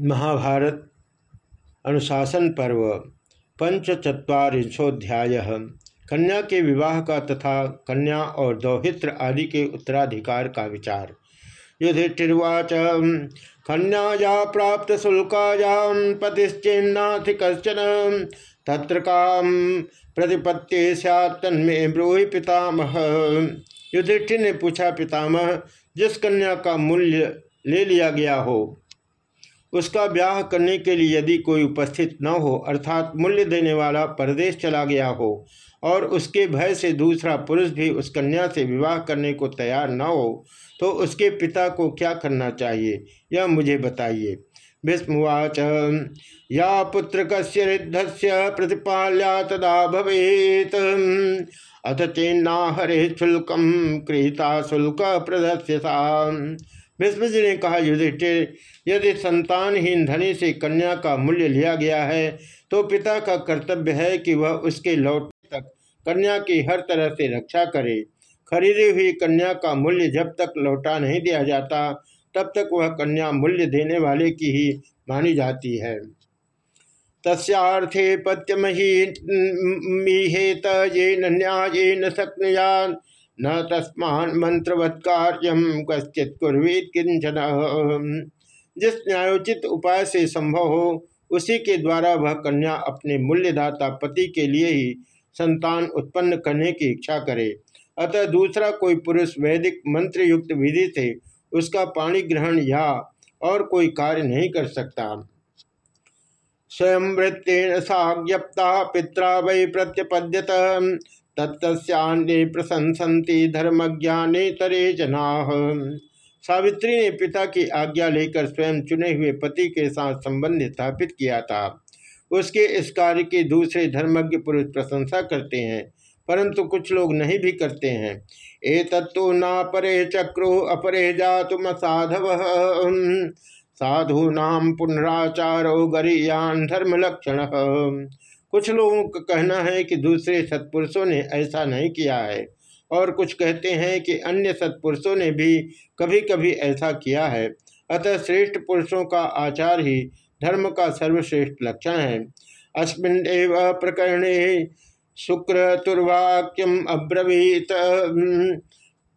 महाभारत अनुशासन पर्व, पंचचत्वारिशोध्याय। कन्या के विवाह का तथा कन्या और दौहित्र आदि के उत्तराधिकार का विचार। युधिष्ठिर्वाच, कन्याया प्राप्त शुल्कायां पतिश्चेन्नाथ कशन तत्र काम प्रतिपत्ति सन्मे ब्रूहि पितामह। युधिष्ठिर ने पूछा, पितामह, जिस कन्या का मूल्य ले लिया गया हो उसका ब्याह करने के लिए यदि कोई उपस्थित न हो, अर्थात मूल्य देने वाला परदेश चला गया हो और उसके भय से दूसरा पुरुष भी उस कन्या से विवाह करने को तैयार न हो तो उसके पिता को क्या करना चाहिए? यह मुझे बताइए। भीष्मवाच, या पुत्र रिद्ध से प्रतिपाल्या तदा भवेत। अथ चेन्ना हरे शुल्कम कृता शुल्क प्रदर्श्यता भीष्म जी ने कहा, युधिष्ठिर, यदि संतानहीन धनी से कन्या का मूल्य लिया गया है तो पिता का कर्तव्य है कि वह उसके लौटने तक कन्या की हर तरह से रक्षा करे। खरीदी हुई कन्या का मूल्य जब तक लौटा नहीं दिया जाता, तब तक वह कन्या मूल्य देने वाले की ही मानी जाती है। तस्थे पत्यमही मीहेत न्याय न सक्नयान न तस्मान मंत्रवत कार्यम कश्चित कुर्वीत किंचन जिस न्यायोचित उपाय से संभव हो, उसी के द्वारा वह कन्या अपने मूल्यदाता पति के लिए ही संतान उत्पन्न करने की इच्छा करे। अतः दूसरा कोई पुरुष वैदिक मंत्र युक्त विधि से उसका पाणी ग्रहण या और कोई कार्य नहीं कर सकता। स्वयं वृत्तेन साज्ञप्ता पिता वै प्रत्यपद्यत। तत्त्यान्य प्रशंसन्ति धर्मज्ञाने तरे जना। सावित्री ने पिता की आज्ञा लेकर स्वयं चुने हुए पति के साथ संबंध स्थापित किया था। उसके इस कार्य की दूसरे धर्मज्ञ पुरुष प्रशंसा करते हैं, परंतु कुछ लोग नहीं भी करते हैं। ए तत्व ना परे चक्रो, अपरे जातुम साधव। साधु नाम पुनराचारो गरियान धर्म लक्षण कुछ लोगों का कहना है कि दूसरे सत्पुरुषों ने ऐसा नहीं किया है, और कुछ कहते हैं कि अन्य सत्पुरुषों ने भी कभी कभी ऐसा किया है। अतः श्रेष्ठ पुरुषों का आचार ही धर्म का सर्वश्रेष्ठ लक्षण है। अस्मिन एव प्रकरणे शुक्र तुर्वाक्यम अब्रवीत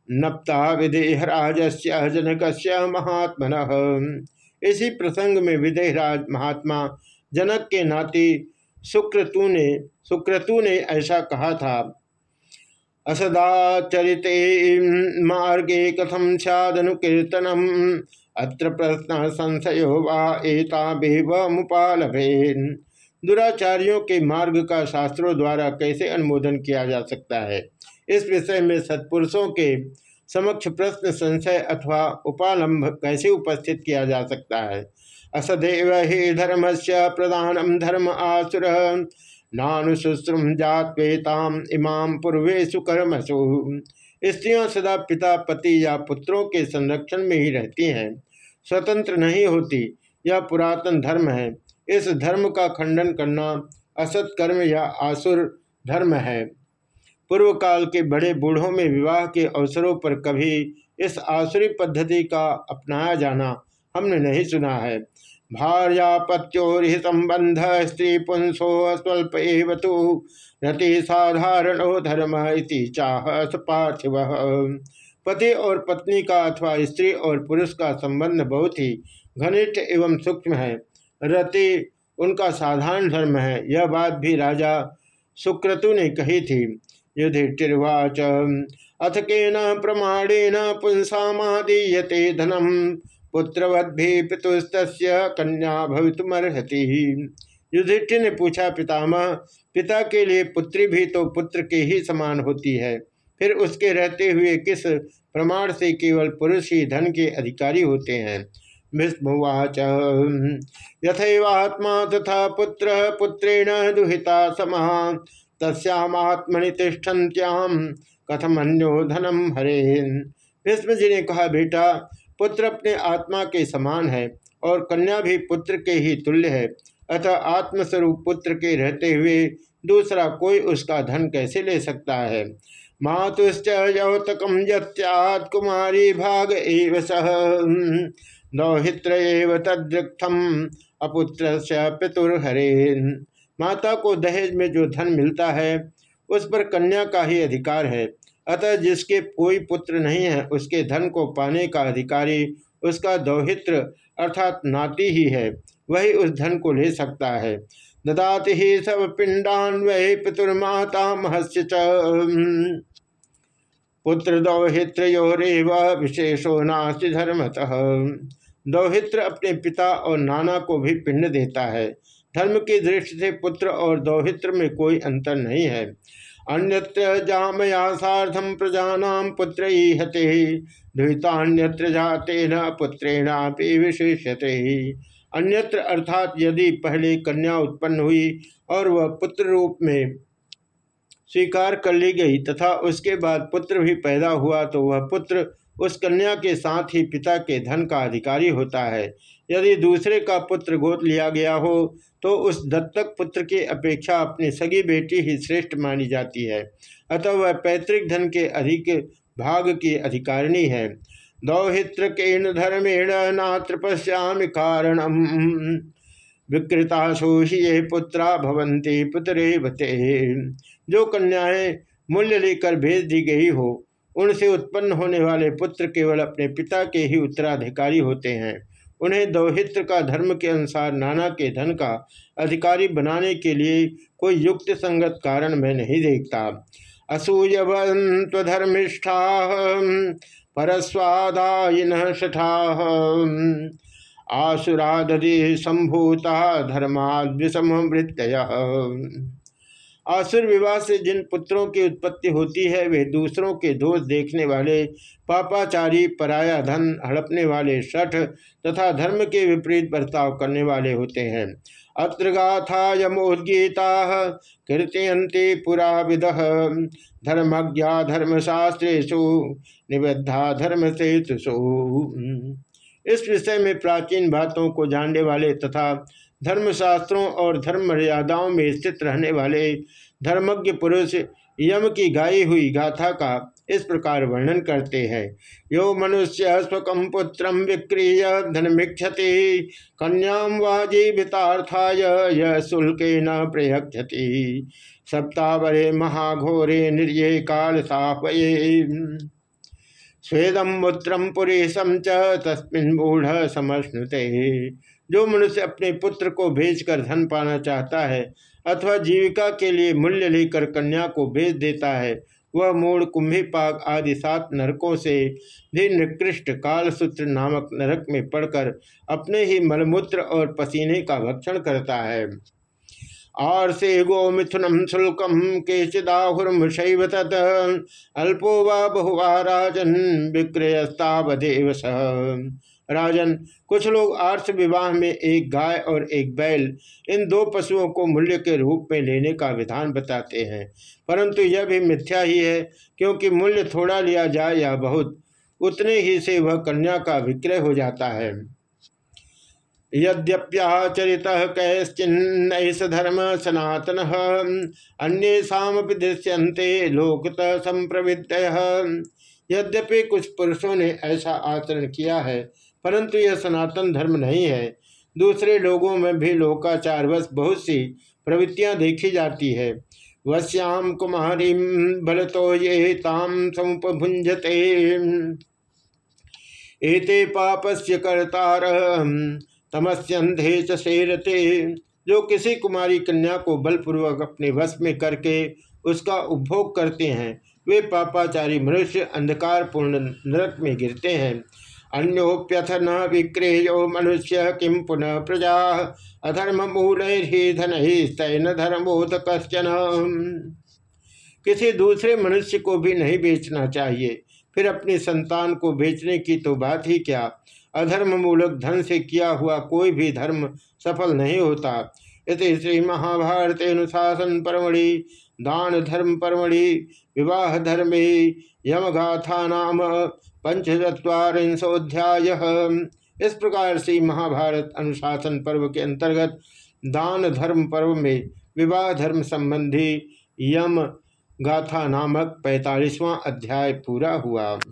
नप्ता विदेहराज से जनक महात्मन। इसी प्रसंग में विदेहराज महात्मा जनक के नाती सुक्रतु ने सुक्रतु ने ऐसा कहा था। असदाचरित मार्गे कथम सदनुकीर्तनम अत्र प्रश्न संशयो मुपालभेन। दुराचार्यों के मार्ग का शास्त्रों द्वारा कैसे अनुमोदन किया जा सकता है? इस विषय में सत्पुरुषों के समक्ष प्रश्न संशय अथवा उपालंब कैसे उपस्थित किया जा सकता है? असदेव ही धर्म से प्रधानम धर्म आसुर। नानुशुश्रुम जात्वेताम इमाम पूर्वेशु कर्मसु। स्त्रियाँ सदा पिता, पति या पुत्रों के संरक्षण में ही रहती हैं। स्वतंत्र नहीं होती, यह पुरातन धर्म है। इस धर्म का खंडन करना असत कर्म या आसुर धर्म है। पूर्व काल के बड़े बूढ़ों में विवाह के अवसरों पर कभी इस आसुरी पद्धति का अपनाया जाना हमने नहीं सुना है। भार्यापत्योरि संबंध स्त्री पुंसो स्वल्प एवं रति साधारणो धर्म इति चाह पार्थिव। पति और पत्नी का अथवा स्त्री और पुरुष का संबंध बहुत ही घनिष्ठ एवं सूक्ष्म है। रति उनका साधारण धर्म है। यह बात भी राजा सुक्रतु ने कही थी। युधिष्ठिर्वाच, अथ के न प्रमाणेन पुंसादीयते धनम। पुत्रवद्भि पितुस्त कन्या भवितुमर्हति। युधिष्ठिर ने पूछा, पितामह, पिता के लिए पुत्री भी तो पुत्र के ही समान होती है। फिर उसके रहते हुए किस प्रमाण से केवल पुरुष ही धन के अधिकारी होते हैं? भीष्मवाच यथैवात्मा तथा पुत्र पुत्रेण दुहिता समा। तस्यात्मनि तिष्ठन्त्याम। कथमन्यो धनम हरे भीष्म जी ने कहा, बेटा पुत्र अपने आत्मा के समान है और कन्या भी पुत्र के ही तुल्य है। अतः आत्मस्वरूप पुत्र के रहते हुए दूसरा कोई उसका धन कैसे ले सकता है? मातुश्च यत्यात् कुमारी भाग एव सह। दौहित्र तदृक्थम अपुत्र पितुर्हरे माता को दहेज में जो धन मिलता है, उस पर कन्या का ही अधिकार है। अतः जिसके कोई पुत्र नहीं है, उसके धन को पाने का अधिकारी उसका दौहित्र अर्थात नाती ही है, वही उस धन को ले सकता है। ददाति ही सब पिंडान वही पितुर्माता महस्य पुत्र दौहित्रोरेव विशेषो नास्ति धर्मतः। दौहित्र अपने पिता और नाना को भी पिंड देता है। धर्म की दृष्टि से पुत्र और दौहित्र में कोई अंतर नहीं है। अन्यत्र जामया साधम प्रजानाम पुत्र हते, द्वितान्यत्र जाते न पुत्रेणापि विशेषते ही अन्यत्र अर्थात यदि पहले कन्या उत्पन्न हुई और वह पुत्र रूप में स्वीकार कर ली गई तथा उसके बाद पुत्र भी पैदा हुआ तो वह पुत्र उस कन्या के साथ ही पिता के धन का अधिकारी होता है। यदि दूसरे का पुत्र गोद लिया गया हो तो उस दत्तक पुत्र की अपेक्षा अपनी सगी बेटी ही श्रेष्ठ मानी जाती है। अतः वह पैतृक धन के अधिक भाग की अधिकारिणी है। दौहित्र के धर्मेण नात्र पश्यामि कारणम। विकृताशु ये पुत्रा भवंती पुत्रे बते जो कन्याएँ मूल्य लेकर भेज दी गई हो उनसे उत्पन्न होने वाले पुत्र केवल अपने पिता के ही उत्तराधिकारी होते हैं। उन्हें दौहित्र का धर्म के अनुसार नाना के धन का अधिकारी बनाने के लिए कोई युक्त संगत कारण मैं नहीं देखता। असूयवंत्वधर्मिष्ठा परस्वादायिन शठा। आसुरादि संभूता धर्माद्विषमृत्य आसुर विवाह से जिन पुत्रों की उत्पत्ति होती है, वे दूसरों के दोष देखने वाले, पापाचारी, पराया धन हड़पने वाले, शठ तथा धर्म के विपरीत बर्ताव करने वाले होते हैं। अत्र गाथा यमोदगीता कीर्तयंती पुरा विद। धर्मज्ञा धर्मशास्त्रेशु निबद्धा धर्म सेतुषु इस विषय में प्राचीन बातों को जानने वाले तथा धर्मशास्त्रों और धर्म मर्यादाओं में स्थित रहने वाले धर्मज्ञ पुरुष यम की गाई हुई गाथा का इस प्रकार वर्णन करते हैं। यो मनुष्य स्वकम पुत्र विक्रीय धनमीक्षति कन्याम यह शुल्क न प्रयक्षति सप्तावरे महाघोरे निर्ये काल सापये। स्वेदम मूत्रम पुरेशम च तस्मिन जो मनुष्य अपने पुत्र को भेजकर धन पाना चाहता है अथवा जीविका के लिए मूल्य लेकर कन्या को भेज देता है, वह मूड कुंभी पाक आदि सात नरकों से भी निकृष्ट कालसूत्र नामक नरक में पड़कर अपने ही मलमूत्र और पसीने का भक्षण करता है। आर्से गो मिथुनम शुल्कम केचिदाहुर्मशैव तत्। अल्पो व बहुवा राजन विक्रयस्तावदेव राजन, कुछ लोग आर्थ विवाह में एक गाय और एक बैल, इन दो पशुओं को मूल्य के रूप में लेने का विधान बताते हैं। परंतु यह भी मिथ्या ही है, क्योंकि मूल्य थोड़ा लिया जाए या बहुत, उतने ही से वह कन्या का विक्रय हो जाता है। यद्यप्याचरित कैश्चिन्न धर्म सनातन अन्येषाम दृश्यंते लोकत संप्रवृत्त यद्यपि कुछ पुरुषों ने ऐसा आचरण किया है, परंतु यह सनातन धर्म नहीं है। दूसरे लोगों में भी लोकाचार वश बहुत सी प्रवृत्तियाँ देखी जाती है। वश्याम कुमारी बलतो ये ताम समुपभुंजते एते पापस्य कर्तार तमस्यंधे चेरते जो किसी कुमारी कन्या को बलपूर्वक अपने वश में करके उसका उपभोग करते हैं वे पापाचारी मनुष्य अंधकार पूर्ण नरक में गिरते हैं। अन्योप्यथ न विक्रेयो मनुष्य किम पुनः प्रजा? अधर्म मूल ही धन ही तैन धर्मोत कश्चन। किसी दूसरे मनुष्य को भी नहीं बेचना चाहिए। फिर अपनी संतान को बेचने की तो बात ही क्या? अधर्म मूलक धन से किया हुआ कोई भी धर्म सफल नहीं होता। इस श्री महाभारत अनुशासन परमणि दान धर्म परमणि विवाह धर्मे यमगाथा नाम पंचचत्वारिंशोध्याय इस प्रकार से महाभारत अनुशासन पर्व के अंतर्गत दान धर्म पर्व में विवाह धर्म संबंधी यम गाथा नामक पैंतालीसवां अध्याय पूरा हुआ।